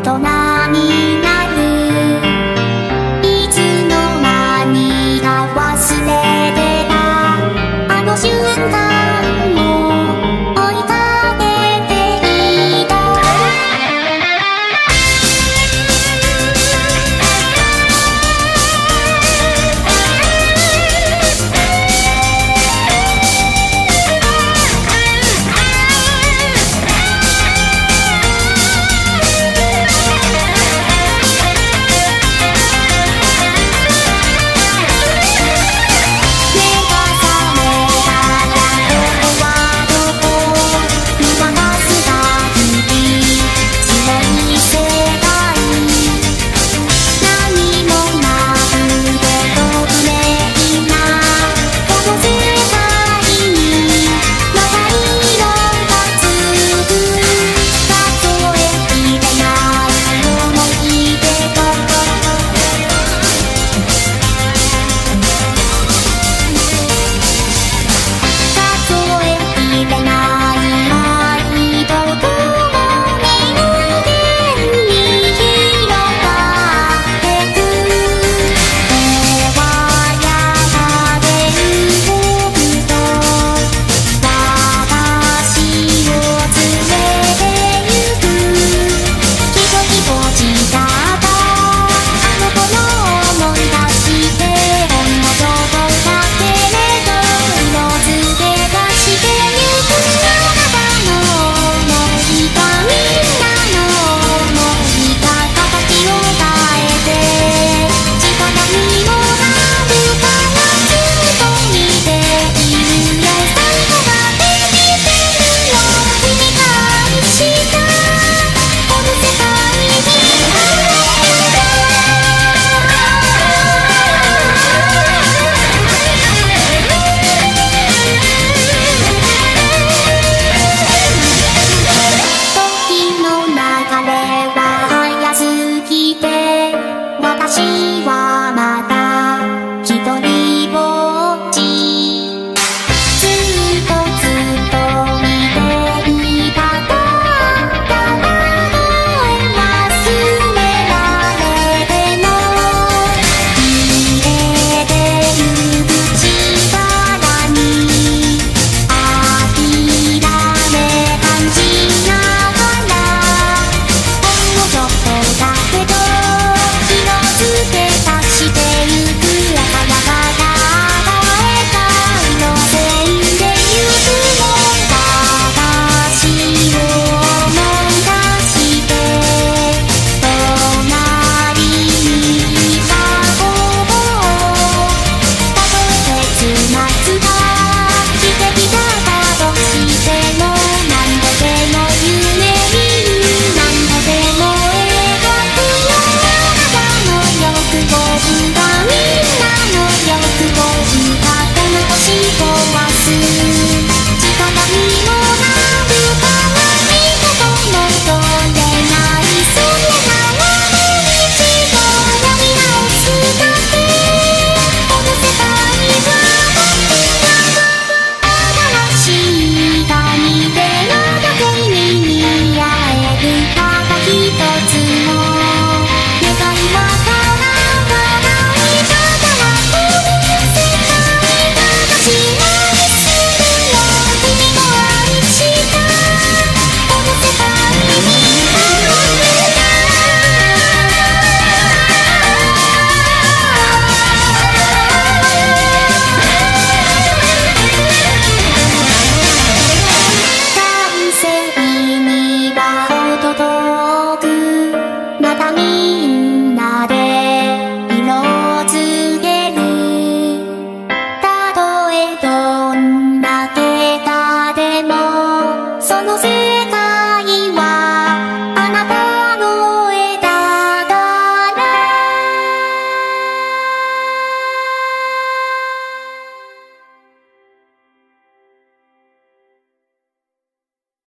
大人